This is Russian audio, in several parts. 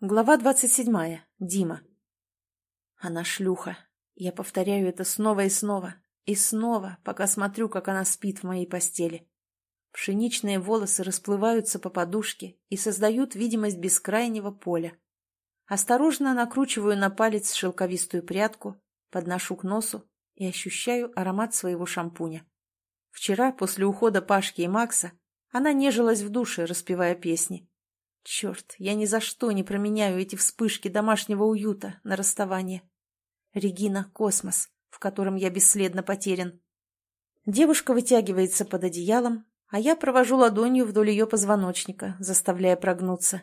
Глава двадцать седьмая. Дима. Она шлюха. Я повторяю это снова и снова. И снова, пока смотрю, как она спит в моей постели. Пшеничные волосы расплываются по подушке и создают видимость бескрайнего поля. Осторожно накручиваю на палец шелковистую прядку, подношу к носу и ощущаю аромат своего шампуня. Вчера, после ухода Пашки и Макса, она нежилась в душе, распевая песни. Черт, я ни за что не променяю эти вспышки домашнего уюта на расставание. Регина — космос, в котором я бесследно потерян. Девушка вытягивается под одеялом, а я провожу ладонью вдоль ее позвоночника, заставляя прогнуться.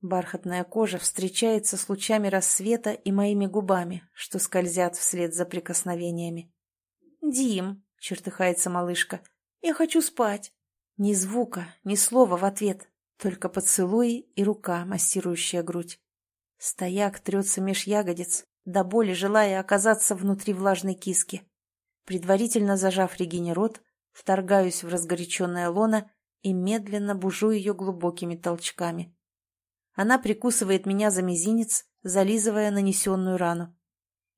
Бархатная кожа встречается с лучами рассвета и моими губами, что скользят вслед за прикосновениями. «Дим», — чертыхается малышка, — «я хочу спать». Ни звука, ни слова в ответ, только поцелуи и рука, массирующая грудь. Стояк трется меж ягодиц, до боли желая оказаться внутри влажной киски. Предварительно зажав Регине рот, вторгаюсь в разгоряченное лоно и медленно бужу ее глубокими толчками. Она прикусывает меня за мизинец, зализывая нанесенную рану.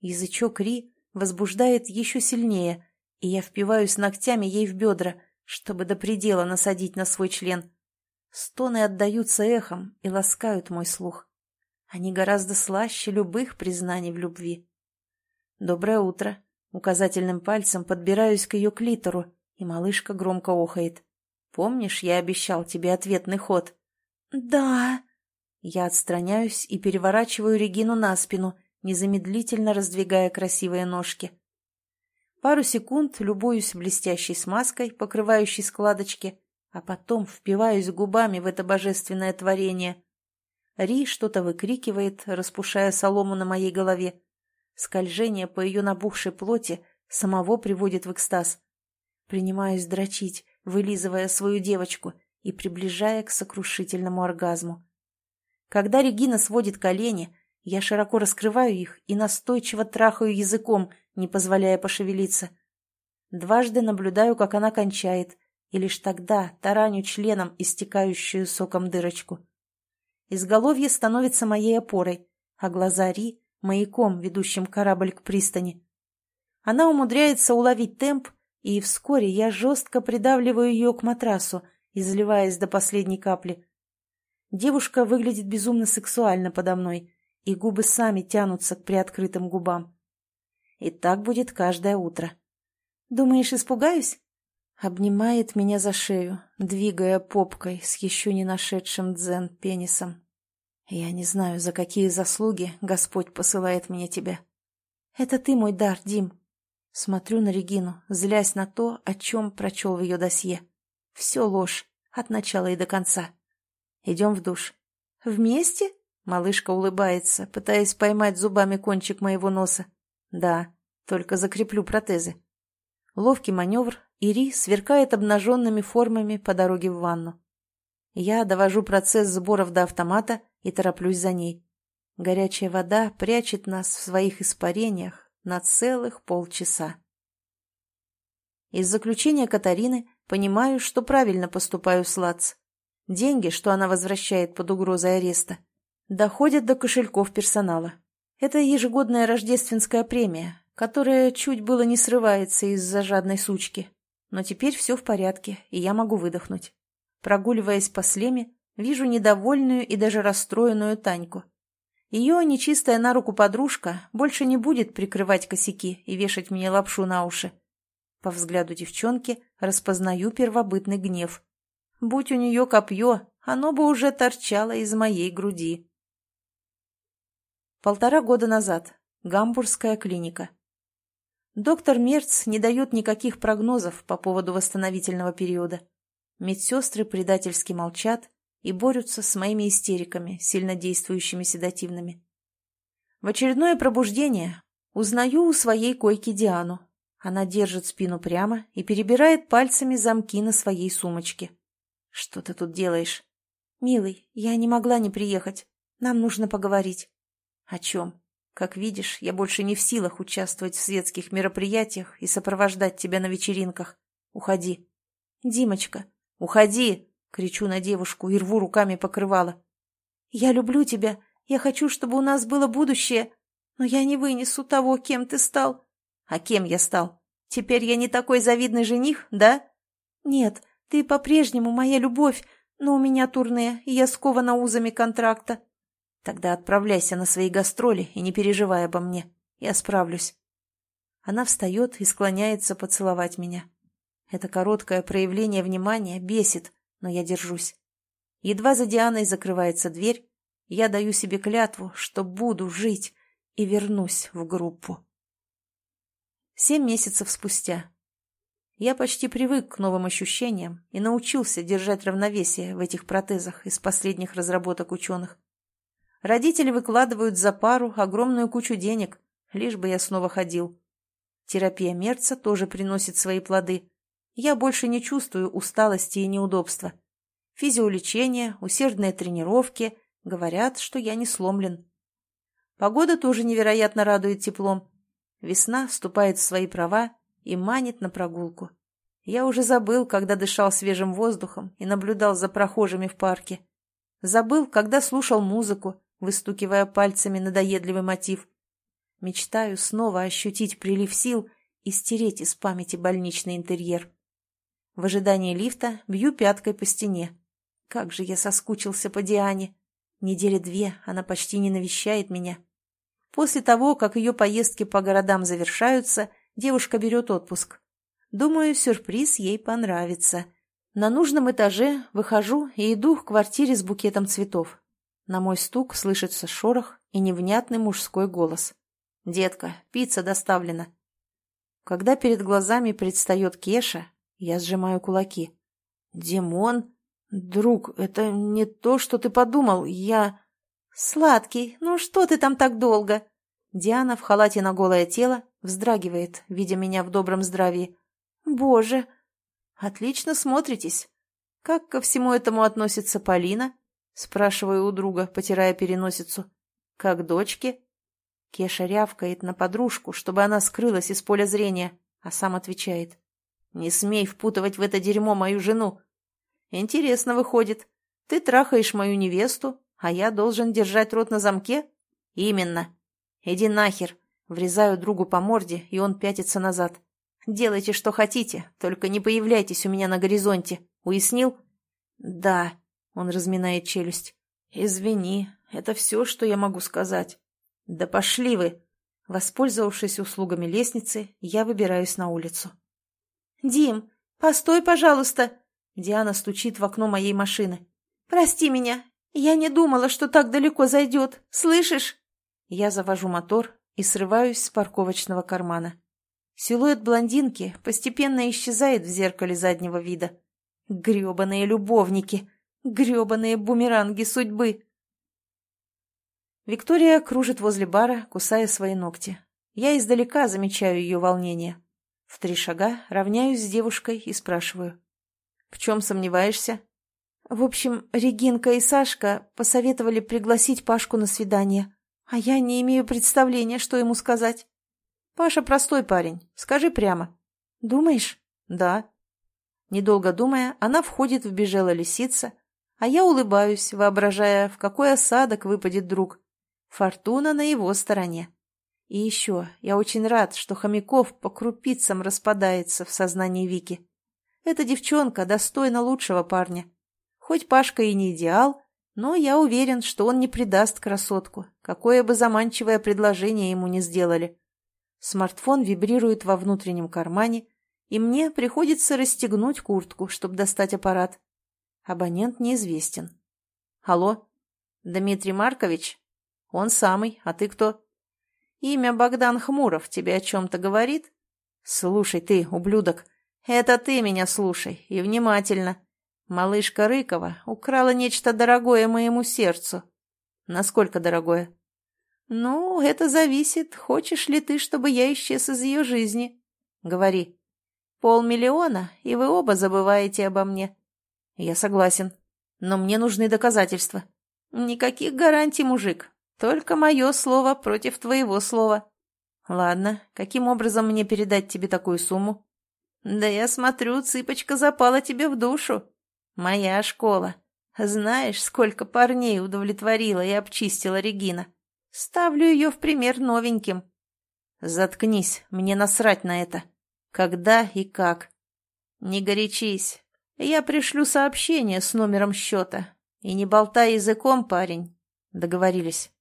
Язычок Ри возбуждает еще сильнее, и я впиваюсь ногтями ей в бедра, чтобы до предела насадить на свой член. Стоны отдаются эхом и ласкают мой слух. Они гораздо слаще любых признаний в любви. «Доброе утро!» Указательным пальцем подбираюсь к ее клитору, и малышка громко охает. «Помнишь, я обещал тебе ответный ход?» «Да!» Я отстраняюсь и переворачиваю Регину на спину, незамедлительно раздвигая красивые ножки. Пару секунд любуюсь блестящей смазкой, покрывающей складочки, а потом впиваюсь губами в это божественное творение. Ри что-то выкрикивает, распушая солому на моей голове. Скольжение по ее набухшей плоти самого приводит в экстаз. Принимаюсь дрочить, вылизывая свою девочку и приближая к сокрушительному оргазму. Когда Регина сводит колени, я широко раскрываю их и настойчиво трахаю языком, не позволяя пошевелиться. Дважды наблюдаю, как она кончает, и лишь тогда тараню членом истекающую соком дырочку. Изголовье становится моей опорой, а глаза Ри — маяком, ведущим корабль к пристани. Она умудряется уловить темп, и вскоре я жестко придавливаю ее к матрасу, изливаясь до последней капли. Девушка выглядит безумно сексуально подо мной, и губы сами тянутся к приоткрытым губам. И так будет каждое утро. «Думаешь, испугаюсь?» Обнимает меня за шею, двигая попкой с еще не нашедшим дзен пенисом. Я не знаю, за какие заслуги Господь посылает мне тебя. Это ты мой дар, Дим. Смотрю на Регину, злясь на то, о чем прочел в ее досье. Все ложь, от начала и до конца. Идем в душ. Вместе? Малышка улыбается, пытаясь поймать зубами кончик моего носа. Да, только закреплю протезы. Ловкий маневр, Ири сверкает обнаженными формами по дороге в ванну. Я довожу процесс сборов до автомата и тороплюсь за ней. Горячая вода прячет нас в своих испарениях на целых полчаса. Из заключения Катарины понимаю, что правильно поступаю с Лац. Деньги, что она возвращает под угрозой ареста, доходят до кошельков персонала. Это ежегодная рождественская премия, которая чуть было не срывается из-за жадной сучки. Но теперь все в порядке, и я могу выдохнуть. Прогуливаясь по слеме, вижу недовольную и даже расстроенную Таньку. Ее нечистая на руку подружка больше не будет прикрывать косяки и вешать мне лапшу на уши. По взгляду девчонки распознаю первобытный гнев. Будь у нее копье, оно бы уже торчало из моей груди. Полтора года назад. Гамбургская клиника. Доктор Мерц не дает никаких прогнозов по поводу восстановительного периода. Медсестры предательски молчат и борются с моими истериками, сильно действующими седативными. В очередное пробуждение узнаю у своей койки Диану. Она держит спину прямо и перебирает пальцами замки на своей сумочке. «Что ты тут делаешь?» «Милый, я не могла не приехать. Нам нужно поговорить». «О чем?» Как видишь, я больше не в силах участвовать в светских мероприятиях и сопровождать тебя на вечеринках. Уходи. Димочка, уходи! Кричу на девушку и рву руками покрывало. Я люблю тебя Я хочу, чтобы у нас было будущее, но я не вынесу того, кем ты стал. А кем я стал? Теперь я не такой завидный жених, да? Нет, ты по-прежнему моя любовь, но у меня турне, и я скована узами контракта. Тогда отправляйся на свои гастроли и не переживай обо мне. Я справлюсь. Она встает и склоняется поцеловать меня. Это короткое проявление внимания бесит, но я держусь. Едва за Дианой закрывается дверь, я даю себе клятву, что буду жить и вернусь в группу. Семь месяцев спустя. Я почти привык к новым ощущениям и научился держать равновесие в этих протезах из последних разработок ученых. Родители выкладывают за пару огромную кучу денег, лишь бы я снова ходил. Терапия Мерца тоже приносит свои плоды. Я больше не чувствую усталости и неудобства. Физиолечение, усердные тренировки говорят, что я не сломлен. Погода тоже невероятно радует теплом. Весна вступает в свои права и манит на прогулку. Я уже забыл, когда дышал свежим воздухом и наблюдал за прохожими в парке. Забыл, когда слушал музыку, выстукивая пальцами надоедливый мотив. Мечтаю снова ощутить прилив сил и стереть из памяти больничный интерьер. В ожидании лифта бью пяткой по стене. Как же я соскучился по Диане. Недели две она почти не навещает меня. После того, как ее поездки по городам завершаются, девушка берет отпуск. Думаю, сюрприз ей понравится. На нужном этаже выхожу и иду к квартире с букетом цветов. На мой стук слышится шорох и невнятный мужской голос. «Детка, пицца доставлена». Когда перед глазами предстает Кеша, я сжимаю кулаки. «Димон?» «Друг, это не то, что ты подумал. Я...» «Сладкий, ну что ты там так долго?» Диана в халате на голое тело вздрагивает, видя меня в добром здравии. «Боже!» «Отлично смотритесь. Как ко всему этому относится Полина?» Спрашиваю у друга, потирая переносицу. «Как дочки?» Кеша рявкает на подружку, чтобы она скрылась из поля зрения, а сам отвечает. «Не смей впутывать в это дерьмо мою жену. Интересно выходит. Ты трахаешь мою невесту, а я должен держать рот на замке? Именно. Иди нахер. Врезаю другу по морде, и он пятится назад. Делайте, что хотите, только не появляйтесь у меня на горизонте. Уяснил? Да. Он разминает челюсть. Извини, это все, что я могу сказать. Да пошли вы. Воспользовавшись услугами лестницы, я выбираюсь на улицу. «Дим, постой, пожалуйста!» Диана стучит в окно моей машины. «Прости меня. Я не думала, что так далеко зайдет. Слышишь?» Я завожу мотор и срываюсь с парковочного кармана. Силуэт блондинки постепенно исчезает в зеркале заднего вида. Гребаные любовники! Гребаные бумеранги судьбы! Виктория кружит возле бара, кусая свои ногти. Я издалека замечаю ее волнение. В три шага равняюсь с девушкой и спрашиваю. В чем сомневаешься? В общем, Регинка и Сашка посоветовали пригласить Пашку на свидание, а я не имею представления, что ему сказать. Паша простой парень, скажи прямо. Думаешь? Да. Недолго думая, она входит в бежала лисица, а я улыбаюсь, воображая, в какой осадок выпадет друг. Фортуна на его стороне. И еще, я очень рад, что Хомяков по крупицам распадается в сознании Вики. Эта девчонка достойна лучшего парня. Хоть Пашка и не идеал, но я уверен, что он не предаст красотку, какое бы заманчивое предложение ему не сделали. Смартфон вибрирует во внутреннем кармане, и мне приходится расстегнуть куртку, чтобы достать аппарат. Абонент неизвестен. Алло? Дмитрий Маркович? Он самый, а ты кто? Имя Богдан Хмуров тебе о чем-то говорит? Слушай ты, ублюдок, это ты меня слушай и внимательно. Малышка Рыкова украла нечто дорогое моему сердцу. Насколько дорогое? Ну, это зависит, хочешь ли ты, чтобы я исчез из ее жизни. Говори. Полмиллиона, и вы оба забываете обо мне. Я согласен. Но мне нужны доказательства. Никаких гарантий, мужик. Только мое слово против твоего слова. Ладно, каким образом мне передать тебе такую сумму? Да я смотрю, цыпочка запала тебе в душу. Моя школа. Знаешь, сколько парней удовлетворила и обчистила Регина. Ставлю ее в пример новеньким. Заткнись, мне насрать на это. Когда и как. Не горячись. Я пришлю сообщение с номером счета. И не болтай языком, парень. Договорились.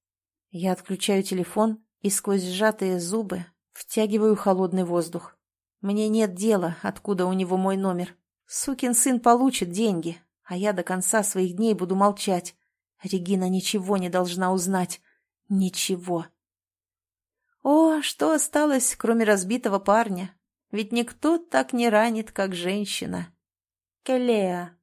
Я отключаю телефон и сквозь сжатые зубы втягиваю холодный воздух. Мне нет дела, откуда у него мой номер. Сукин сын получит деньги, а я до конца своих дней буду молчать. Регина ничего не должна узнать. Ничего. О, что осталось, кроме разбитого парня? Ведь никто так не ранит, как женщина. que lea